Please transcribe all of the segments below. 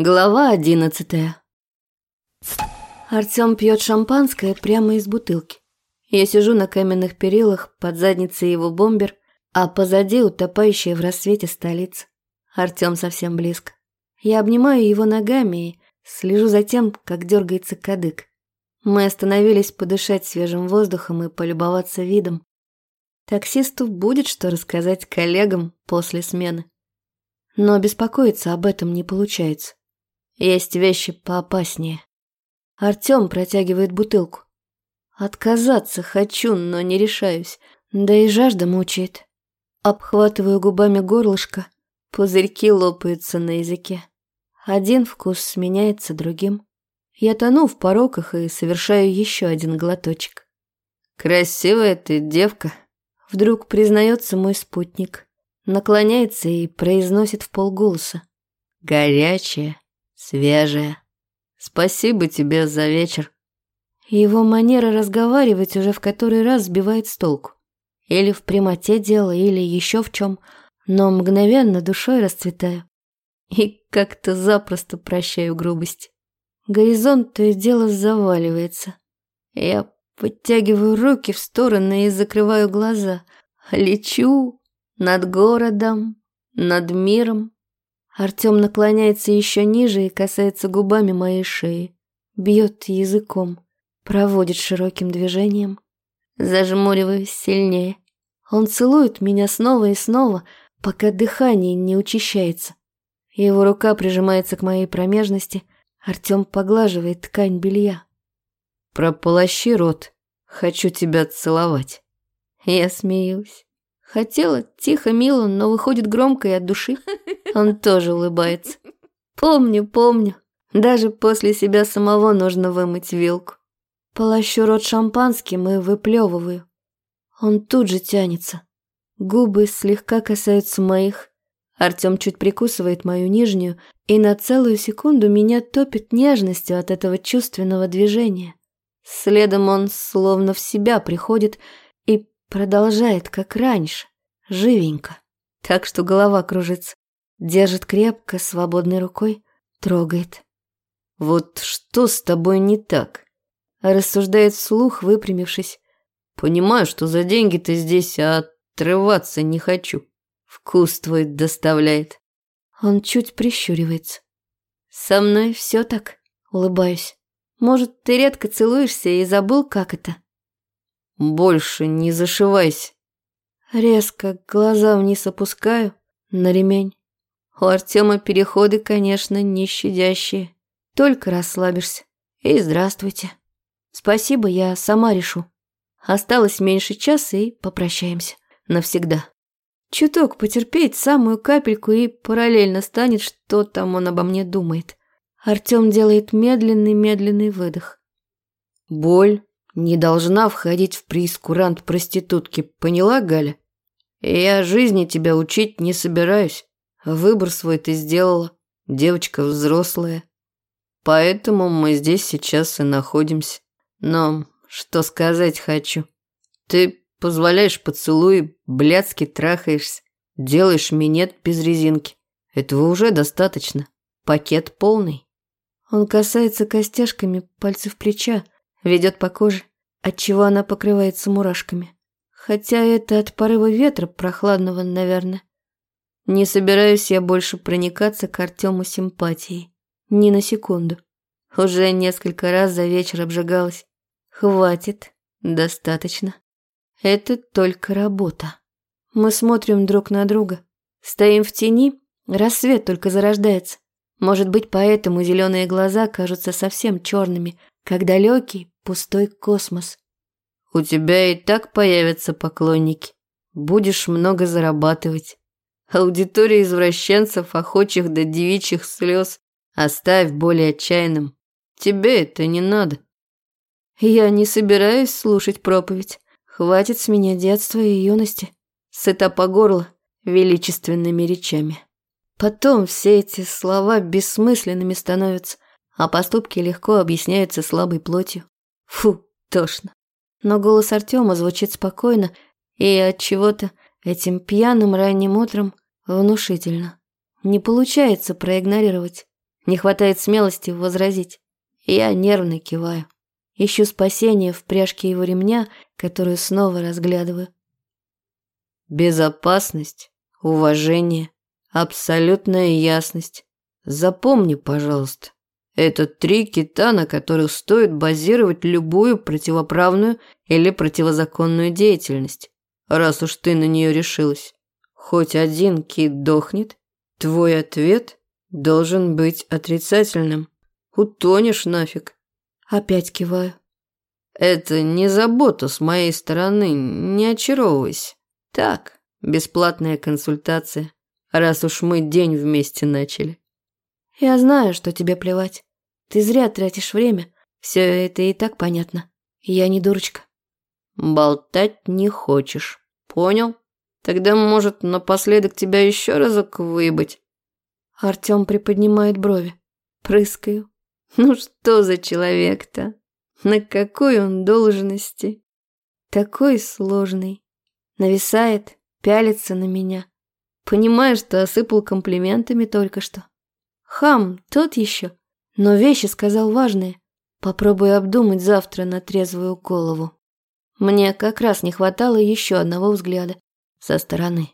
Глава одиннадцатая. Артём пьет шампанское прямо из бутылки. Я сижу на каменных перилах, под задницей его бомбер, а позади утопающая в рассвете столица. Артём совсем близко. Я обнимаю его ногами и слежу за тем, как дергается кадык. Мы остановились подышать свежим воздухом и полюбоваться видом. Таксисту будет что рассказать коллегам после смены. Но беспокоиться об этом не получается. Есть вещи поопаснее. Артём протягивает бутылку. Отказаться хочу, но не решаюсь. Да и жажда мучает. Обхватываю губами горлышко. Пузырьки лопаются на языке. Один вкус сменяется другим. Я тону в пороках и совершаю еще один глоточек. «Красивая ты девка», — вдруг признается мой спутник. Наклоняется и произносит в полголоса. «Горячая» свежая. Спасибо тебе за вечер. Его манера разговаривать уже в который раз сбивает с толку. Или в прямоте дело, или еще в чем, но мгновенно душой расцветаю. И как-то запросто прощаю грубость. Горизонт то и дело заваливается. Я подтягиваю руки в стороны и закрываю глаза. Лечу над городом, над миром, Артем наклоняется еще ниже и касается губами моей шеи. Бьет языком, проводит широким движением. Зажмуриваюсь сильнее. Он целует меня снова и снова, пока дыхание не учащается. Его рука прижимается к моей промежности. Артем поглаживает ткань белья. «Прополощи рот. Хочу тебя целовать». Я смеюсь. Хотела тихо, мило, но выходит громко и от души. Он тоже улыбается. Помню, помню. Даже после себя самого нужно вымыть вилку. Полощу рот шампанским и выплевываю. Он тут же тянется. Губы слегка касаются моих. Артем чуть прикусывает мою нижнюю, и на целую секунду меня топит нежностью от этого чувственного движения. Следом он словно в себя приходит Продолжает, как раньше, живенько. Так что голова кружится. Держит крепко, свободной рукой, трогает. «Вот что с тобой не так?» Рассуждает вслух, выпрямившись. «Понимаю, что за деньги ты здесь, а отрываться не хочу. Вкус твой доставляет». Он чуть прищуривается. «Со мной все так?» Улыбаюсь. «Может, ты редко целуешься и забыл, как это?» Больше не зашивайся. Резко глаза вниз опускаю на ремень. У Артема переходы, конечно, не щадящие. Только расслабишься. И здравствуйте. Спасибо, я сама решу. Осталось меньше часа и попрощаемся. Навсегда. Чуток потерпеть, самую капельку, и параллельно станет, что там он обо мне думает. Артем делает медленный-медленный выдох. Боль не должна входить в прейскурант проститутки, поняла, Галя? Я жизни тебя учить не собираюсь. Выбор свой ты сделала, девочка взрослая. Поэтому мы здесь сейчас и находимся. Но что сказать хочу. Ты позволяешь поцелуй, блядски трахаешься, делаешь минет без резинки. Этого уже достаточно. Пакет полный. Он касается костяшками пальцев плеча, ведет по коже, отчего она покрывается мурашками. Хотя это от порыва ветра прохладного, наверное. Не собираюсь я больше проникаться к Артему симпатией. Ни на секунду. Уже несколько раз за вечер обжигалась. Хватит. Достаточно. Это только работа. Мы смотрим друг на друга. Стоим в тени, рассвет только зарождается. Может быть, поэтому зеленые глаза кажутся совсем черными, как далекий, пустой космос. У тебя и так появятся поклонники. Будешь много зарабатывать. Аудитория извращенцев, охочих до девичьих слез, оставь более отчаянным. Тебе это не надо. Я не собираюсь слушать проповедь. Хватит с меня детства и юности. Сыта по горло величественными речами. Потом все эти слова бессмысленными становятся, а поступки легко объясняются слабой плотью. Фу, тошно. Но голос Артема звучит спокойно и от чего-то этим пьяным ранним утром внушительно. Не получается проигнорировать. Не хватает смелости возразить. Я нервно киваю. Ищу спасение в пряжке его ремня, которую снова разглядываю. Безопасность, уважение, абсолютная ясность. Запомни, пожалуйста, это три кита, на которых стоит базировать любую противоправную или противозаконную деятельность, раз уж ты на нее решилась. Хоть один кит дохнет, твой ответ должен быть отрицательным. Утонешь нафиг. Опять киваю. Это не забота с моей стороны, не очаровывайся. Так, бесплатная консультация, раз уж мы день вместе начали. Я знаю, что тебе плевать. Ты зря тратишь время. Все это и так понятно. Я не дурочка. Болтать не хочешь. Понял? Тогда, может, напоследок тебя еще разок выебать? Артем приподнимает брови. Прыскаю. Ну что за человек-то? На какой он должности? Такой сложный. Нависает, пялится на меня. Понимаю, что осыпал комплиментами только что. Хам, тот еще. Но вещи сказал важные. Попробую обдумать завтра на трезвую голову. Мне как раз не хватало еще одного взгляда со стороны.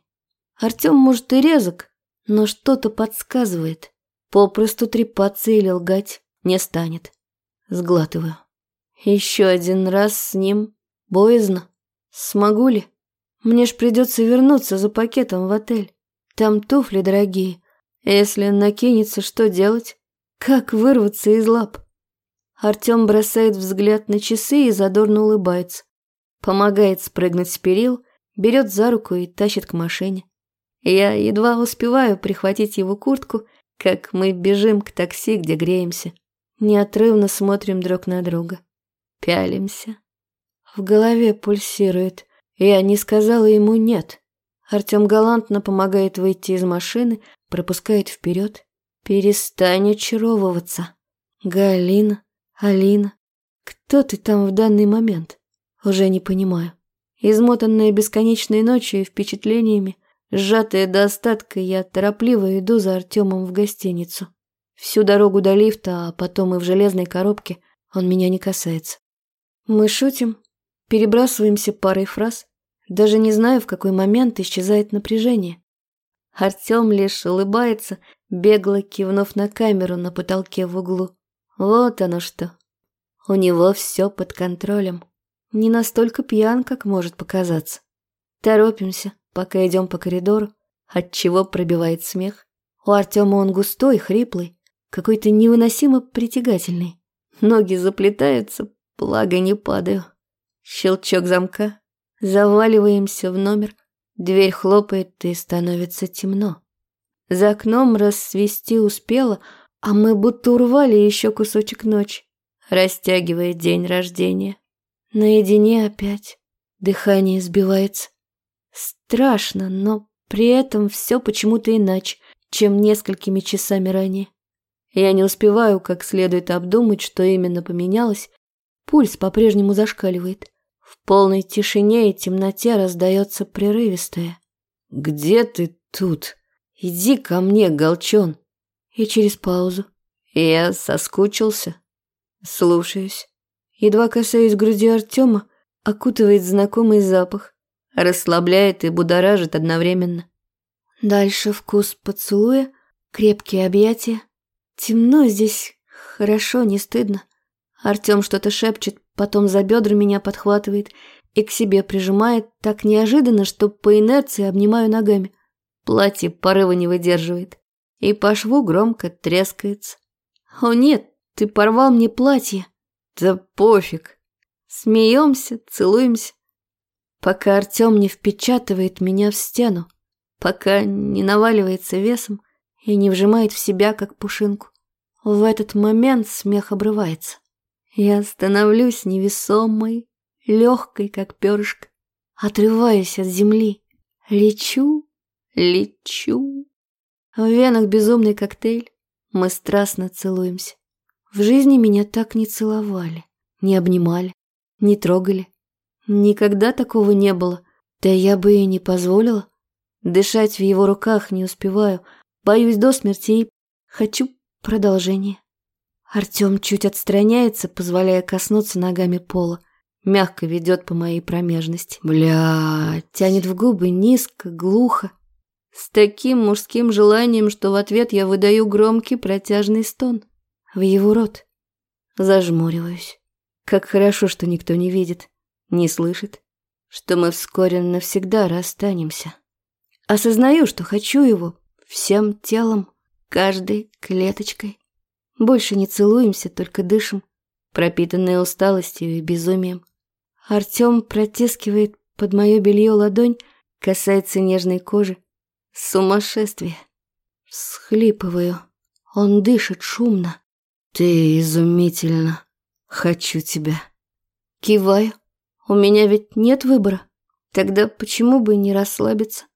Артем, может, и резок, но что-то подсказывает. Попросту трепаться или лгать не станет. Сглатываю. Еще один раз с ним боязно. Смогу ли? Мне ж придется вернуться за пакетом в отель. Там туфли дорогие. Если накинется, что делать? Как вырваться из лап? Артем бросает взгляд на часы и задорно улыбается. Помогает спрыгнуть с перил, берет за руку и тащит к машине. Я едва успеваю прихватить его куртку, как мы бежим к такси, где греемся. Неотрывно смотрим друг на друга. Пялимся. В голове пульсирует. Я не сказала ему «нет». Артем галантно помогает выйти из машины, пропускает вперед. Перестань очаровываться. Галина, Алина, кто ты там в данный момент? Уже не понимаю. Измотанная бесконечной ночью и впечатлениями, Сжатая до остатка, я торопливо иду за Артемом в гостиницу. Всю дорогу до лифта, а потом и в железной коробке он меня не касается. Мы шутим, перебрасываемся парой фраз. Даже не знаю, в какой момент исчезает напряжение. Артем лишь улыбается, бегло кивнув на камеру на потолке в углу. Вот оно что. У него все под контролем. Не настолько пьян, как может показаться. Торопимся пока идем по коридору, от чего пробивает смех. У Артема он густой, хриплый, какой-то невыносимо притягательный. Ноги заплетаются, благо не падаю. Щелчок замка. Заваливаемся в номер. Дверь хлопает и становится темно. За окном рассвести успела, а мы будто урвали еще кусочек ночи, растягивая день рождения. Наедине опять. Дыхание сбивается. Страшно, но при этом все почему-то иначе, чем несколькими часами ранее. Я не успеваю как следует обдумать, что именно поменялось. Пульс по-прежнему зашкаливает. В полной тишине и темноте раздается прерывистое. «Где ты тут? Иди ко мне, Голчон!» И через паузу. Я соскучился. Слушаюсь. Едва касаюсь груди Артема, окутывает знакомый запах расслабляет и будоражит одновременно. Дальше вкус поцелуя, крепкие объятия. Темно здесь, хорошо, не стыдно. Артем что-то шепчет, потом за бедра меня подхватывает и к себе прижимает так неожиданно, что по инерции обнимаю ногами. Платье порыва не выдерживает, и по шву громко трескается. «О нет, ты порвал мне платье!» «Да пофиг!» Смеемся, целуемся, пока Артем не впечатывает меня в стену, пока не наваливается весом и не вжимает в себя, как пушинку. В этот момент смех обрывается. Я становлюсь невесомой, легкой, как перышко, отрываюсь от земли, лечу, лечу. В венах безумный коктейль, мы страстно целуемся. В жизни меня так не целовали, не обнимали, не трогали. Никогда такого не было. Да я бы и не позволила. Дышать в его руках не успеваю. Боюсь до смерти и хочу продолжение. Артем чуть отстраняется, позволяя коснуться ногами пола. Мягко ведет по моей промежности. Бля, тянет в губы низко, глухо. С таким мужским желанием, что в ответ я выдаю громкий протяжный стон. В его рот. Зажмуриваюсь. Как хорошо, что никто не видит, не слышит, что мы вскоре навсегда расстанемся. Осознаю, что хочу его всем телом, каждой клеточкой. Больше не целуемся, только дышим, пропитанные усталостью и безумием. Артем протискивает под мое белье ладонь, касается нежной кожи. Сумасшествие. Схлипываю. Он дышит шумно. Ты изумительно. Хочу тебя. Киваю. У меня ведь нет выбора. Тогда почему бы не расслабиться?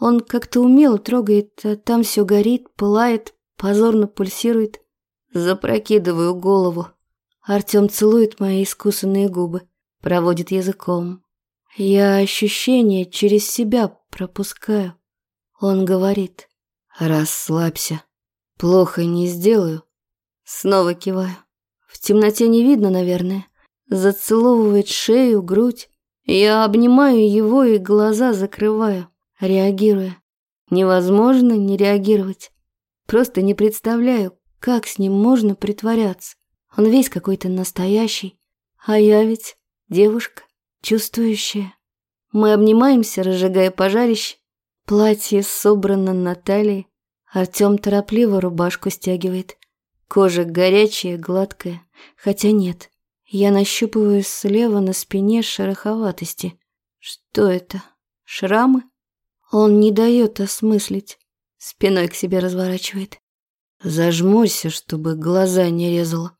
Он как-то умело трогает, а там все горит, пылает, позорно пульсирует. Запрокидываю голову. Артем целует мои искусанные губы, проводит языком. Я ощущение через себя пропускаю. Он говорит, расслабься, плохо не сделаю. Снова киваю. В темноте не видно, наверное. Зацеловывает шею, грудь. Я обнимаю его и глаза закрываю, реагируя. Невозможно не реагировать. Просто не представляю, как с ним можно притворяться? Он весь какой-то настоящий. А я ведь девушка, чувствующая. Мы обнимаемся, разжигая пожарище. Платье собрано на талии. Артем торопливо рубашку стягивает. Кожа горячая, гладкая. Хотя нет, я нащупываю слева на спине шероховатости. Что это? Шрамы? Он не дает осмыслить. Спиной к себе разворачивает. Зажмурься, чтобы глаза не резало.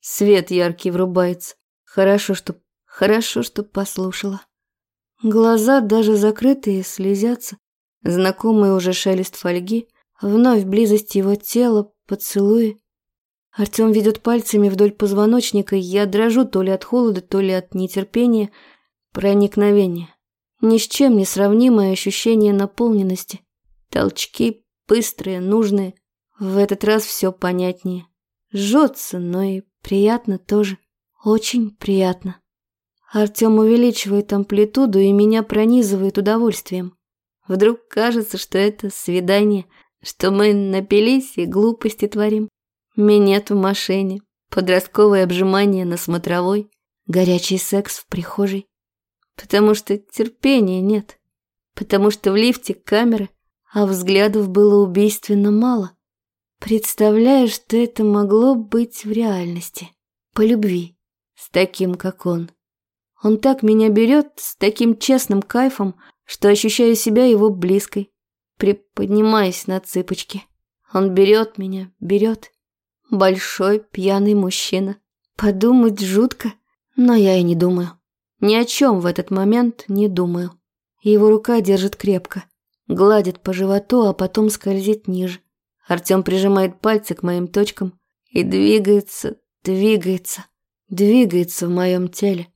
Свет яркий врубается. Хорошо, что... Хорошо, что послушала. Глаза, даже закрытые, слезятся. Знакомый уже шелест фольги. Вновь близость его тела, поцелуи. Артем ведет пальцами вдоль позвоночника, я дрожу то ли от холода, то ли от нетерпения, проникновения. Ни с чем не сравнимое ощущение наполненности. Толчки быстрые, нужные, в этот раз все понятнее. Жжется, но и приятно тоже. Очень приятно. Артем увеличивает амплитуду и меня пронизывает удовольствием. Вдруг кажется, что это свидание, что мы напились и глупости творим. Минет в машине, подростковое обжимание на смотровой, горячий секс в прихожей. Потому что терпения нет. Потому что в лифте камеры, а взглядов было убийственно мало. Представляю, что это могло быть в реальности. По любви. С таким, как он. Он так меня берет, с таким честным кайфом, что ощущаю себя его близкой. Приподнимаюсь на цыпочки. Он берет меня, берет. Большой пьяный мужчина. Подумать жутко, но я и не думаю. Ни о чем в этот момент не думаю. Его рука держит крепко, гладит по животу, а потом скользит ниже. Артем прижимает пальцы к моим точкам и двигается, двигается, двигается в моем теле.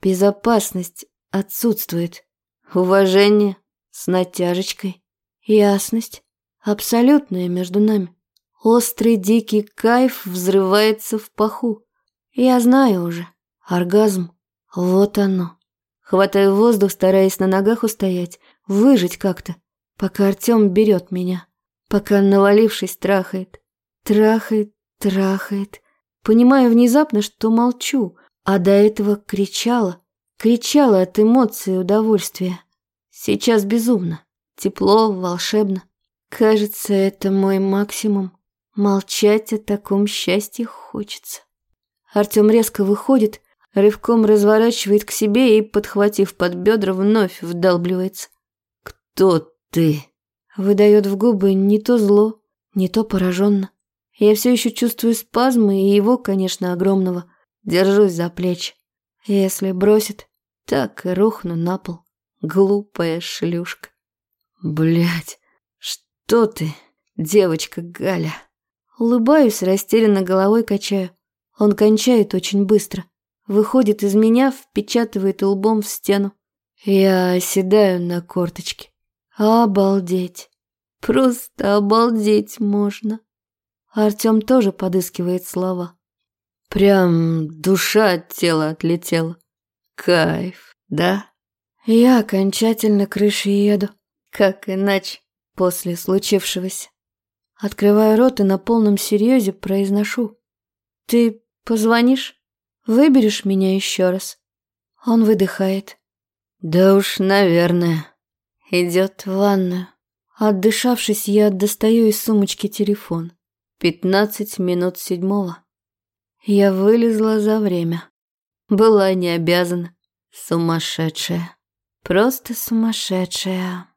Безопасность отсутствует. Уважение с натяжечкой. Ясность абсолютная между нами. Острый дикий кайф взрывается в паху. Я знаю уже. Оргазм. Вот оно. Хватаю воздух, стараясь на ногах устоять, выжить как-то, пока Артем берет меня пока, навалившись, трахает. Трахает, трахает. Понимаю внезапно, что молчу, а до этого кричала. Кричала от эмоций и удовольствия. Сейчас безумно. Тепло, волшебно. Кажется, это мой максимум. Молчать о таком счастье хочется. Артем резко выходит, рывком разворачивает к себе и, подхватив под бедра, вновь вдалбливается. «Кто ты?» Выдает в губы не то зло, не то пораженно. Я все еще чувствую спазмы и его, конечно, огромного. Держусь за плечи. Если бросит, так и рухну на пол. Глупая шлюшка. Блять, что ты, девочка Галя? Улыбаюсь, растерянно головой качаю. Он кончает очень быстро. Выходит из меня, впечатывает лбом в стену. Я оседаю на корточке. Обалдеть. Просто обалдеть можно. Артем тоже подыскивает слова. Прям душа от тела отлетела. Кайф, да? Я окончательно крышей еду. Как иначе после случившегося? Открываю рот и на полном серьезе произношу. Ты позвонишь? Выберешь меня еще раз? Он выдыхает. Да уж, наверное. Идет в ванную. Отдышавшись, я достаю из сумочки телефон. Пятнадцать минут седьмого. Я вылезла за время. Была не обязана. Сумасшедшая. Просто сумасшедшая.